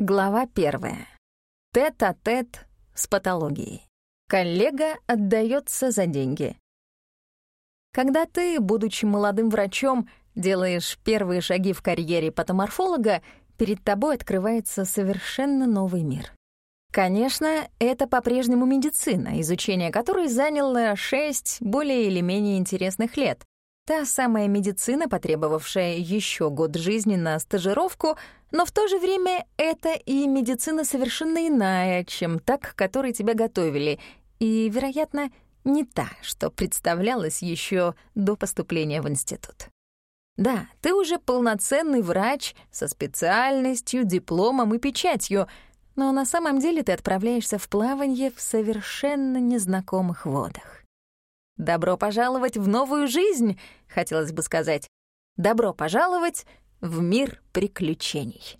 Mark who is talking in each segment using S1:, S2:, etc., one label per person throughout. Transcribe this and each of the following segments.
S1: Глава первая. Тет-а-тет с патологией. Коллега отдается за деньги. Когда ты, будучи молодым врачом, делаешь первые шаги в карьере патоморфолога, перед тобой открывается совершенно новый мир. Конечно, это по-прежнему медицина, изучение которой заняло шесть более или менее интересных лет, Та самая медицина, потребовавшая еще год жизни на стажировку, но в то же время это и медицина совершенно иная, чем та, к которой тебя готовили, и, вероятно, не та, что представлялась еще до поступления в институт. Да, ты уже полноценный врач со специальностью, дипломом и печатью, но на самом деле ты отправляешься в плавание в совершенно незнакомых водах. «Добро пожаловать в новую жизнь», хотелось бы сказать. «Добро пожаловать в мир приключений».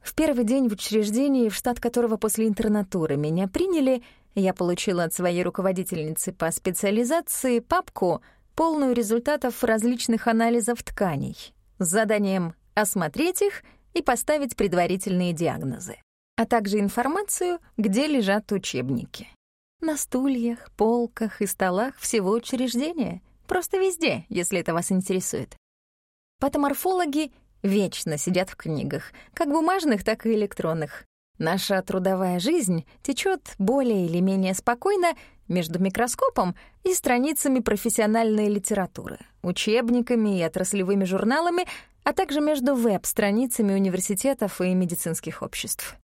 S1: В первый день в учреждении, в штат которого после интернатуры меня приняли, я получила от своей руководительницы по специализации папку, полную результатов различных анализов тканей, с заданием осмотреть их и поставить предварительные диагнозы, а также информацию, где лежат учебники. На стульях, полках и столах всего учреждения. Просто везде, если это вас интересует. Патоморфологи вечно сидят в книгах, как бумажных, так и электронных. Наша трудовая жизнь течет более или менее спокойно между микроскопом и страницами профессиональной литературы, учебниками и отраслевыми журналами, а также между веб-страницами университетов и медицинских обществ.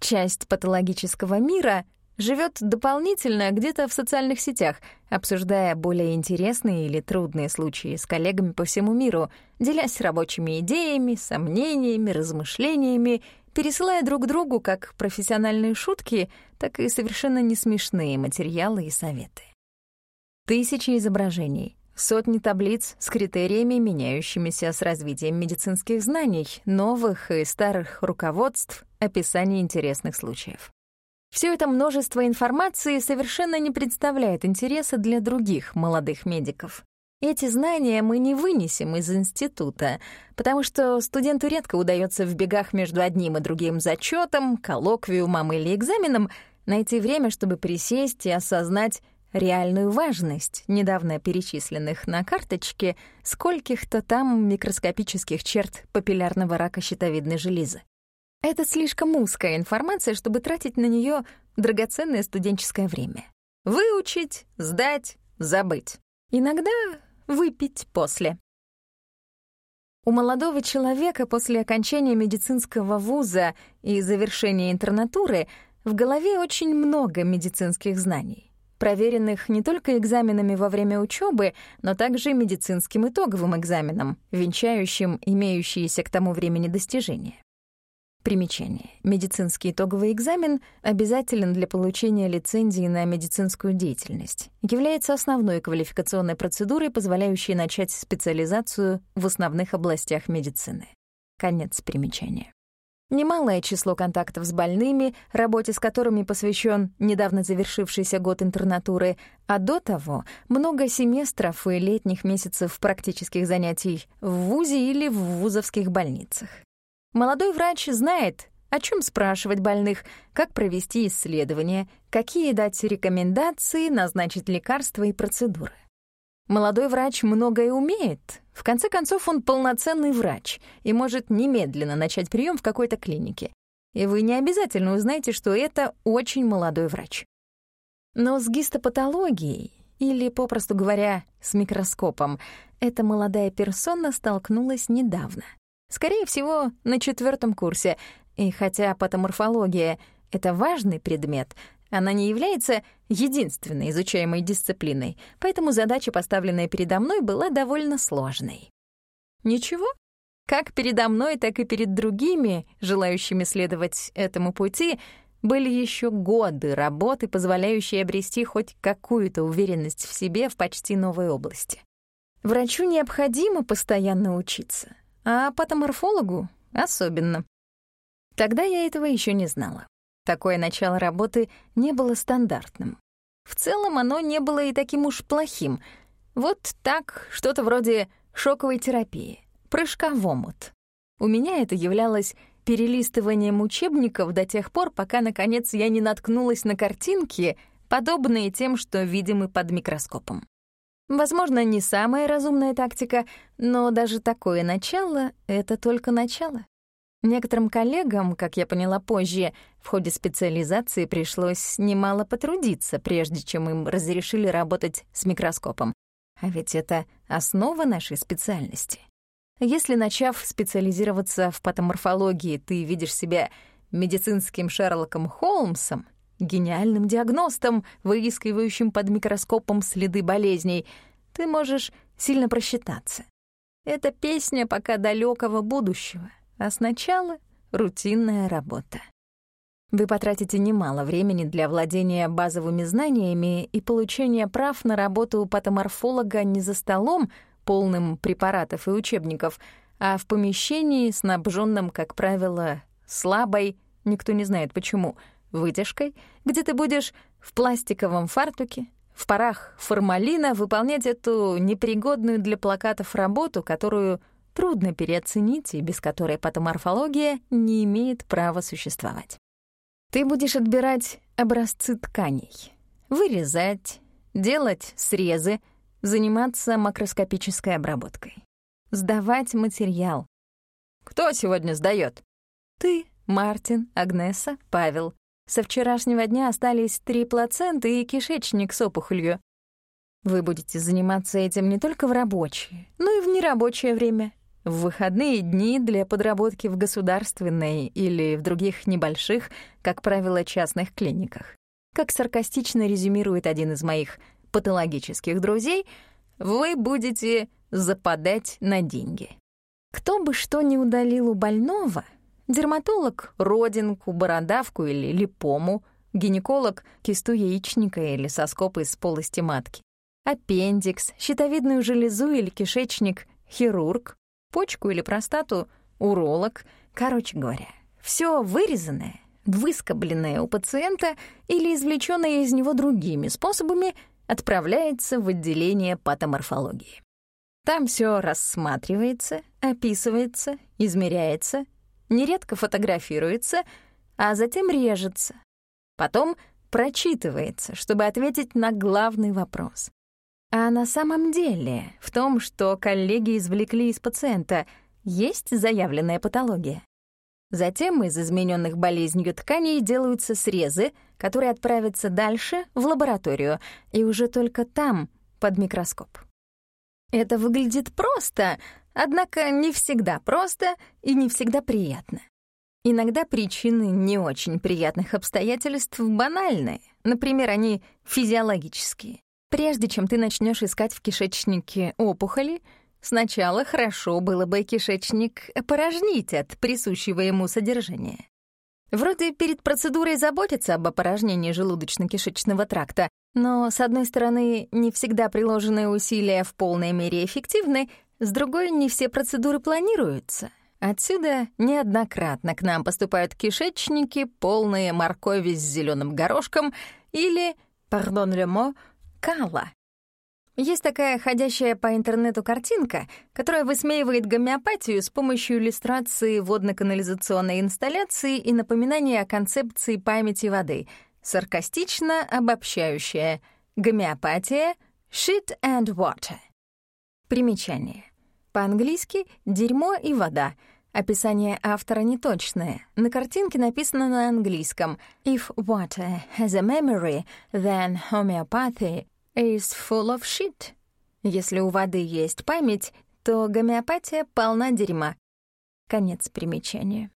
S1: Часть патологического мира живет дополнительно где-то в социальных сетях, обсуждая более интересные или трудные случаи с коллегами по всему миру, делясь рабочими идеями, сомнениями, размышлениями, пересылая друг другу как профессиональные шутки, так и совершенно несмешные материалы и советы. Тысячи изображений, сотни таблиц с критериями, меняющимися с развитием медицинских знаний, новых и старых руководств, описаний интересных случаев. Все это множество информации совершенно не представляет интереса для других молодых медиков. Эти знания мы не вынесем из института, потому что студенту редко удается в бегах между одним и другим зачетом, коллоквиумом или экзаменом найти время, чтобы присесть и осознать реальную важность недавно перечисленных на карточке скольких-то там микроскопических черт папиллярного рака щитовидной железы. Это слишком узкая информация, чтобы тратить на нее драгоценное студенческое время. Выучить, сдать, забыть. Иногда выпить после. У молодого человека после окончания медицинского вуза и завершения интернатуры в голове очень много медицинских знаний, проверенных не только экзаменами во время учебы, но также медицинским итоговым экзаменом, венчающим имеющиеся к тому времени достижения. Примечание. Медицинский итоговый экзамен обязателен для получения лицензии на медицинскую деятельность. Является основной квалификационной процедурой, позволяющей начать специализацию в основных областях медицины. Конец примечания. Немалое число контактов с больными, работе с которыми посвящен недавно завершившийся год интернатуры, а до того много семестров и летних месяцев практических занятий в ВУЗе или в вузовских больницах. Молодой врач знает, о чем спрашивать больных, как провести исследования, какие дать рекомендации, назначить лекарства и процедуры. Молодой врач многое умеет. В конце концов, он полноценный врач и может немедленно начать прием в какой-то клинике. И вы не обязательно узнаете, что это очень молодой врач. Но с гистопатологией, или, попросту говоря, с микроскопом, эта молодая персона столкнулась недавно. Скорее всего, на четвертом курсе. И хотя патоморфология — это важный предмет, она не является единственной изучаемой дисциплиной, поэтому задача, поставленная передо мной, была довольно сложной. Ничего, как передо мной, так и перед другими, желающими следовать этому пути, были еще годы работы, позволяющие обрести хоть какую-то уверенность в себе в почти новой области. Врачу необходимо постоянно учиться — а патоморфологу особенно. Тогда я этого еще не знала. Такое начало работы не было стандартным. В целом оно не было и таким уж плохим. Вот так, что-то вроде шоковой терапии, прыжка в омут. У меня это являлось перелистыванием учебников до тех пор, пока, наконец, я не наткнулась на картинки, подобные тем, что видимы под микроскопом. Возможно, не самая разумная тактика, но даже такое начало — это только начало. Некоторым коллегам, как я поняла позже, в ходе специализации пришлось немало потрудиться, прежде чем им разрешили работать с микроскопом. А ведь это основа нашей специальности. Если, начав специализироваться в патоморфологии, ты видишь себя медицинским Шерлоком Холмсом, гениальным диагностом, выискивающим под микроскопом следы болезней, ты можешь сильно просчитаться. Это песня пока далекого будущего, а сначала — рутинная работа. Вы потратите немало времени для владения базовыми знаниями и получения прав на работу у патоморфолога не за столом, полным препаратов и учебников, а в помещении, снабженном, как правило, слабой, никто не знает почему, вытяжкой, где ты будешь в пластиковом фартуке, в парах формалина выполнять эту непригодную для плакатов работу, которую трудно переоценить и без которой патоморфология не имеет права существовать. Ты будешь отбирать образцы тканей, вырезать, делать срезы, заниматься макроскопической обработкой, сдавать материал. Кто сегодня сдаёт? Ты, Мартин, Агнеса, Павел. Со вчерашнего дня остались три плаценты и кишечник с опухолью. Вы будете заниматься этим не только в рабочее, но и в нерабочее время, в выходные дни для подработки в государственной или в других небольших, как правило, частных клиниках. Как саркастично резюмирует один из моих патологических друзей, вы будете западать на деньги. Кто бы что ни удалил у больного, дерматолог — родинку, бородавку или липому, гинеколог — кисту яичника или соскоб из полости матки, аппендикс, щитовидную железу или кишечник — хирург, почку или простату — уролог. Короче говоря, все вырезанное, выскобленное у пациента или извлеченное из него другими способами — отправляется в отделение патоморфологии. Там все рассматривается, описывается, измеряется, нередко фотографируется, а затем режется. Потом прочитывается, чтобы ответить на главный вопрос. А на самом деле в том, что коллеги извлекли из пациента, есть заявленная патология. Затем из измененных болезнью тканей делаются срезы, которые отправятся дальше в лабораторию, и уже только там под микроскоп. Это выглядит просто, однако не всегда просто и не всегда приятно. Иногда причины не очень приятных обстоятельств банальные, например, они физиологические. Прежде чем ты начнешь искать в кишечнике опухоли, Сначала хорошо было бы кишечник опорожнить от присущего ему содержания. Вроде перед процедурой заботиться об опорожнении желудочно-кишечного тракта, но, с одной стороны, не всегда приложенные усилия в полной мере эффективны, с другой, не все процедуры планируются. Отсюда неоднократно к нам поступают кишечники, полные моркови с зеленым горошком или, пардон mot, кала, есть такая ходящая по интернету картинка, которая высмеивает гомеопатию с помощью иллюстрации водно-канализационной инсталляции и напоминания о концепции памяти воды, саркастично обобщающая «Гомеопатия — shit and water». Примечание. По-английски «дерьмо и вода», Описание автора неточное. На картинке написано на английском «If water has a memory, then homeopathy is full of shit. Если у воды есть память, то гомеопатия полна дерьма. Конец примечания.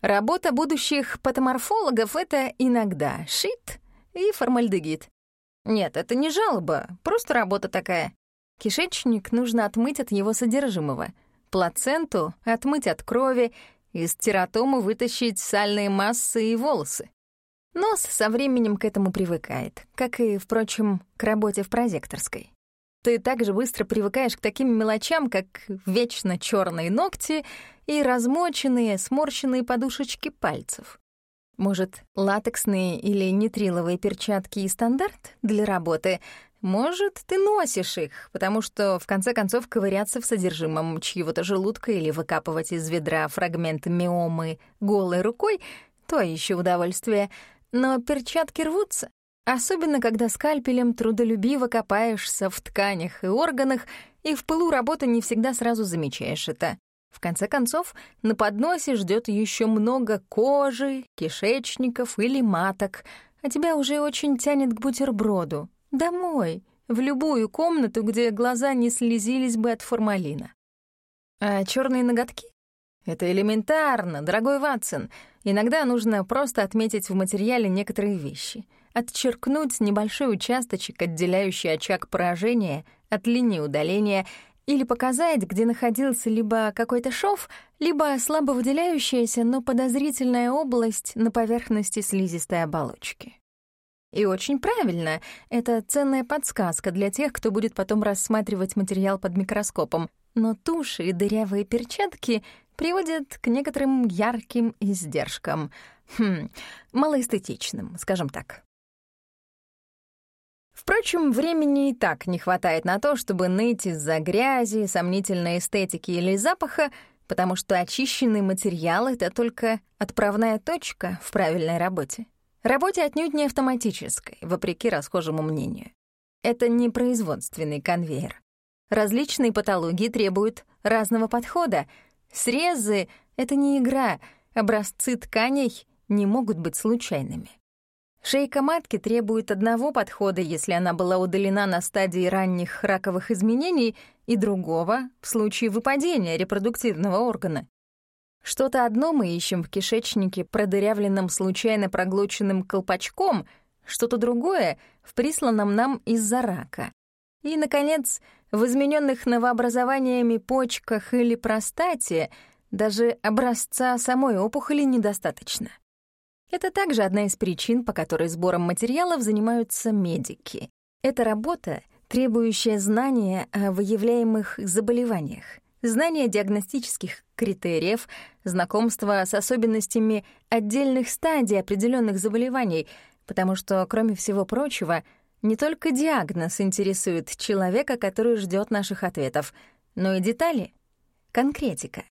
S1: Работа будущих патоморфологов — это иногда шит и формальдегид. Нет, это не жалоба, просто работа такая. Кишечник нужно отмыть от его содержимого, плаценту отмыть от крови, из тератому вытащить сальные массы и волосы. Нос со временем к этому привыкает, как и, впрочем, к работе в прозекторской. Ты также быстро привыкаешь к таким мелочам, как вечно черные ногти и размоченные, сморщенные подушечки пальцев. Может, латексные или нитриловые перчатки и стандарт для работы, Может, ты носишь их, потому что, в конце концов, ковыряться в содержимом чьего-то желудка или выкапывать из ведра фрагмент миомы голой рукой — то еще удовольствие. Но перчатки рвутся, особенно когда скальпелем трудолюбиво копаешься в тканях и органах, и в пылу работы не всегда сразу замечаешь это. В конце концов, на подносе ждет еще много кожи, кишечников или маток, а тебя уже очень тянет к бутерброду, Домой, в любую комнату, где глаза не слезились бы от формалина. А черные ноготки? Это элементарно, дорогой Ватсон. Иногда нужно просто отметить в материале некоторые вещи. Отчеркнуть небольшой участочек, отделяющий очаг поражения от линии удаления, или показать, где находился либо какой-то шов, либо слабо выделяющаяся, но подозрительная область на поверхности слизистой оболочки. И очень правильно. Это ценная подсказка для тех, кто будет потом рассматривать материал под микроскопом. Но туши и дырявые перчатки приводят к некоторым ярким издержкам. Хм, малоэстетичным, скажем так. Впрочем, времени и так не хватает на то, чтобы ныть из-за грязи, сомнительной эстетики или запаха, потому что очищенный материал — это только отправная точка в правильной работе. Работе отнюдь не автоматической, вопреки расхожему мнению. Это не производственный конвейер. Различные патологии требуют разного подхода. Срезы — это не игра, образцы тканей не могут быть случайными. Шейка матки требует одного подхода, если она была удалена на стадии ранних раковых изменений, и другого — в случае выпадения репродуктивного органа. Что-то одно мы ищем в кишечнике, продырявленном случайно проглоченным колпачком, что-то другое — в присланном нам из-за рака. И, наконец, в измененных новообразованиями почках или простате даже образца самой опухоли недостаточно. Это также одна из причин, по которой сбором материалов занимаются медики. Это работа, требующая знания о выявляемых заболеваниях — знание диагностических критериев, знакомство с особенностями отдельных стадий определенных заболеваний, потому что, кроме всего прочего, не только диагноз интересует человека, который ждет наших ответов, но и детали, конкретика.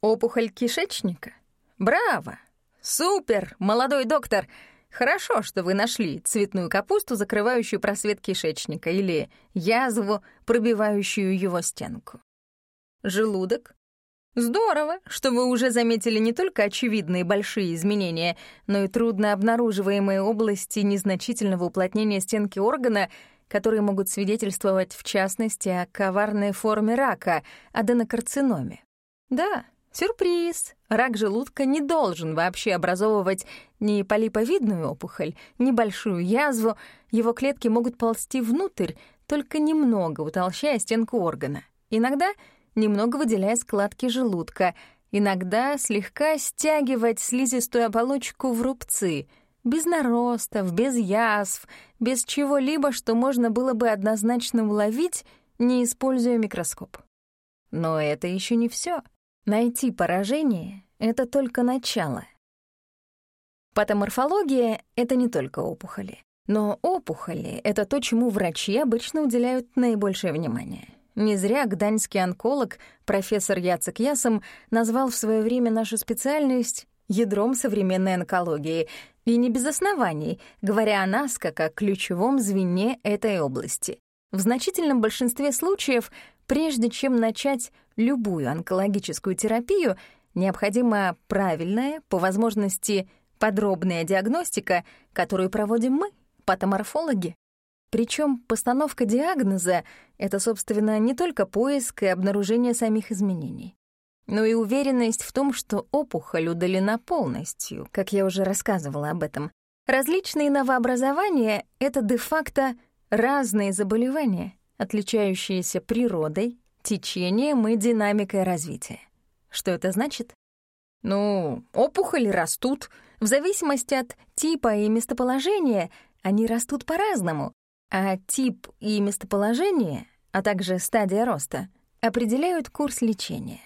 S1: Опухоль кишечника? Браво! Супер, молодой доктор! Хорошо, что вы нашли цветную капусту, закрывающую просвет кишечника, или язву, пробивающую его стенку. Желудок? Здорово, что вы уже заметили не только очевидные большие изменения, но и трудно обнаруживаемые области незначительного уплотнения стенки органа, которые могут свидетельствовать, в частности, о коварной форме рака — аденокарциноме. Да, сюрприз. Рак желудка не должен вообще образовывать ни полиповидную опухоль, ни большую язву. Его клетки могут ползти внутрь, только немного утолщая стенку органа. Иногда — немного выделяя складки желудка, иногда слегка стягивать слизистую оболочку в рубцы, без наростов, без язв, без чего-либо, что можно было бы однозначно уловить, не используя микроскоп. Но это еще не все. Найти поражение — это только начало. Патоморфология — это не только опухоли. Но опухоли — это то, чему врачи обычно уделяют наибольшее внимание. Не зря гданьский онколог профессор Яцек Ясом назвал в свое время нашу специальность ядром современной онкологии, и не без оснований, говоря о нас как о ключевом звене этой области. В значительном большинстве случаев, прежде чем начать любую онкологическую терапию, необходима правильная, по возможности подробная диагностика, которую проводим мы, патоморфологи. Причем постановка диагноза — это, собственно, не только поиск и обнаружение самих изменений, но и уверенность в том, что опухоль удалена полностью, как я уже рассказывала об этом. Различные новообразования — это де-факто разные заболевания, отличающиеся природой, течением и динамикой развития. Что это значит? Ну, опухоли растут. В зависимости от типа и местоположения они растут по-разному, а тип и местоположение, а также стадия роста, определяют курс лечения.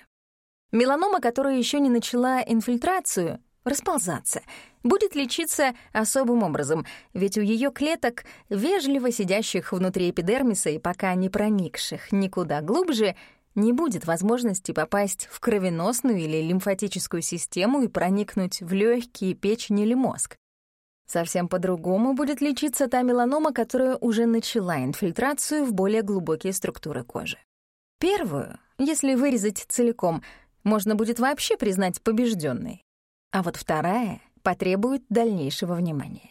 S1: Меланома, которая еще не начала инфильтрацию, расползаться, будет лечиться особым образом, ведь у ее клеток, вежливо сидящих внутри эпидермиса и пока не проникших никуда глубже, не будет возможности попасть в кровеносную или лимфатическую систему и проникнуть в легкие, печень или мозг. Совсем по-другому будет лечиться та меланома, которая уже начала инфильтрацию в более глубокие структуры кожи. Первую, если вырезать целиком, можно будет вообще признать побежденной. А вот вторая потребует дальнейшего внимания.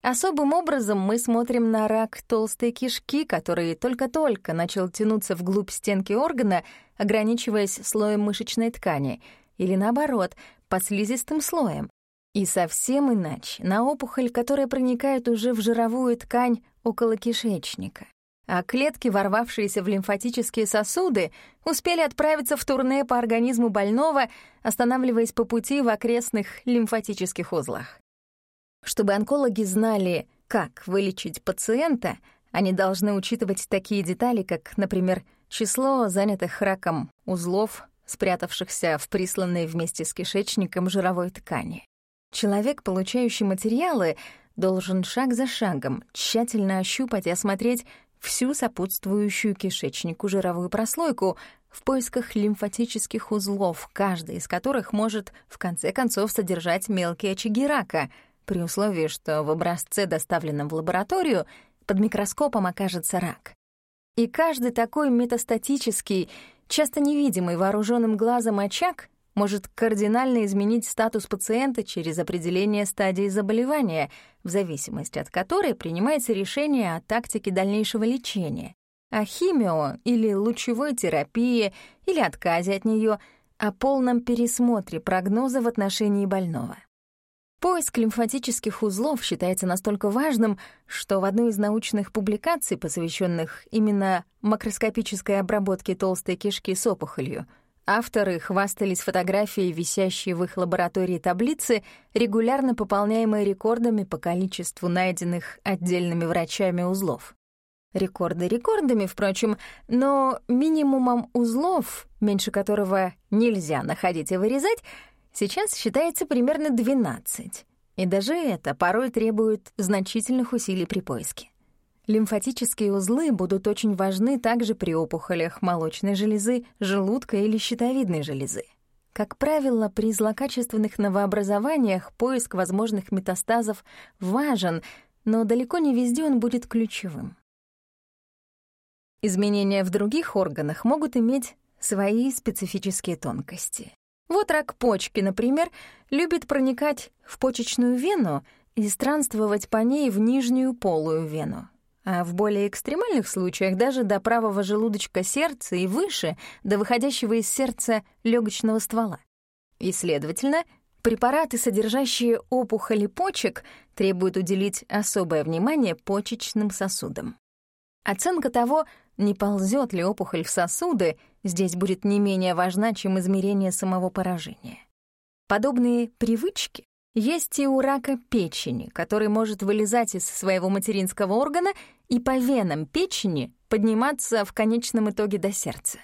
S1: Особым образом мы смотрим на рак толстой кишки, который только-только начал тянуться вглубь стенки органа, ограничиваясь слоем мышечной ткани, или наоборот, под слизистым слоем. И совсем иначе на опухоль, которая проникает уже в жировую ткань около кишечника. А клетки, ворвавшиеся в лимфатические сосуды, успели отправиться в турне по организму больного, останавливаясь по пути в окрестных лимфатических узлах. Чтобы онкологи знали, как вылечить пациента, они должны учитывать такие детали, как, например, число занятых раком узлов, спрятавшихся в присланной вместе с кишечником жировой ткани. Человек, получающий материалы, должен шаг за шагом тщательно ощупать и осмотреть всю сопутствующую кишечнику жировую прослойку в поисках лимфатических узлов, каждый из которых может в конце концов содержать мелкие очаги рака — при условии, что в образце, доставленном в лабораторию, под микроскопом окажется рак. И каждый такой метастатический, часто невидимый вооруженным глазом очаг может кардинально изменить статус пациента через определение стадии заболевания, в зависимости от которой принимается решение о тактике дальнейшего лечения, о химио или лучевой терапии или отказе от нее, о полном пересмотре прогноза в отношении больного. Поиск лимфатических узлов считается настолько важным, что в одной из научных публикаций, посвященных именно макроскопической обработке толстой кишки с опухолью, авторы хвастались фотографией, висящей в их лаборатории таблицы, регулярно пополняемой рекордами по количеству найденных отдельными врачами узлов. Рекорды рекордами, впрочем, но минимумом узлов, меньше которого нельзя находить и вырезать — Сейчас считается примерно 12, и даже это порой требует значительных усилий при поиске. Лимфатические узлы будут очень важны также при опухолях молочной железы, желудка или щитовидной железы. Как правило, при злокачественных новообразованиях поиск возможных метастазов важен, но далеко не везде он будет ключевым. Изменения в других органах могут иметь свои специфические тонкости. Вот рак почки, например, любит проникать в почечную вену и странствовать по ней в нижнюю полую вену. А в более экстремальных случаях даже до правого желудочка сердца и выше, до выходящего из сердца легочного ствола. И, следовательно, препараты, содержащие опухоли почек, требуют уделить особое внимание почечным сосудам. Оценка того, не ползет ли опухоль в сосуды, здесь будет не менее важна, чем измерение самого поражения. Подобные привычки есть и у рака печени, который может вылезать из своего материнского органа и по венам печени подниматься в конечном итоге до сердца.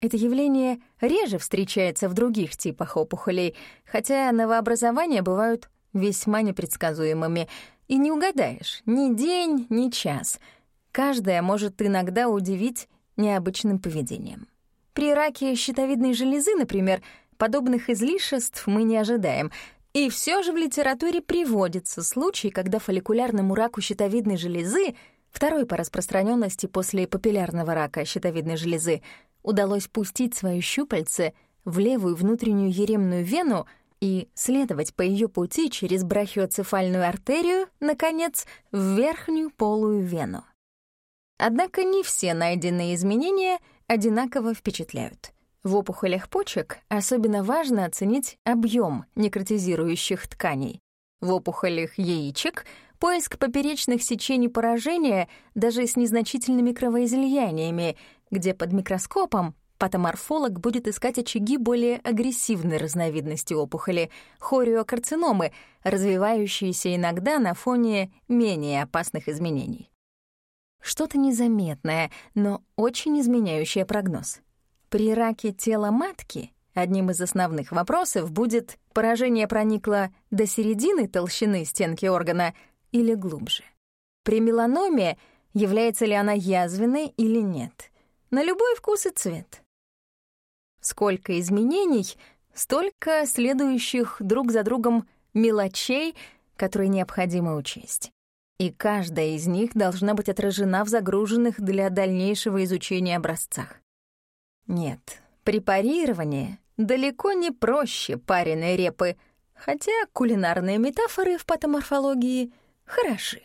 S1: Это явление реже встречается в других типах опухолей, хотя новообразования бывают весьма непредсказуемыми, и не угадаешь ни день, ни час — Каждая может иногда удивить необычным поведением. При раке щитовидной железы, например, подобных излишеств мы не ожидаем, и все же в литературе приводится случай, когда фолликулярному раку щитовидной железы, второй по распространенности после папиллярного рака щитовидной железы, удалось пустить свое щупальце в левую внутреннюю еремную вену и следовать по ее пути через брахиоцефальную артерию, наконец, в верхнюю полую вену. Однако не все найденные изменения одинаково впечатляют. В опухолях почек особенно важно оценить объем некротизирующих тканей. В опухолях яичек поиск поперечных сечений поражения даже с незначительными кровоизлияниями, где под микроскопом патоморфолог будет искать очаги более агрессивной разновидности опухоли — хориокарциномы, развивающиеся иногда на фоне менее опасных изменений. Что-то незаметное, но очень изменяющее прогноз. При раке тела матки Одним из основных вопросов будет, поражение проникло до середины толщины стенки органа или глубже. При меланоме является ли она язвенной или нет. На любой вкус и цвет. Сколько изменений, столько следующих друг за другом мелочей, которые необходимо учесть. И каждая из них должна быть отражена в загруженных для дальнейшего изучения образцах. Нет, препарирование далеко не проще пареной репы, хотя кулинарные метафоры в патоморфологии хороши.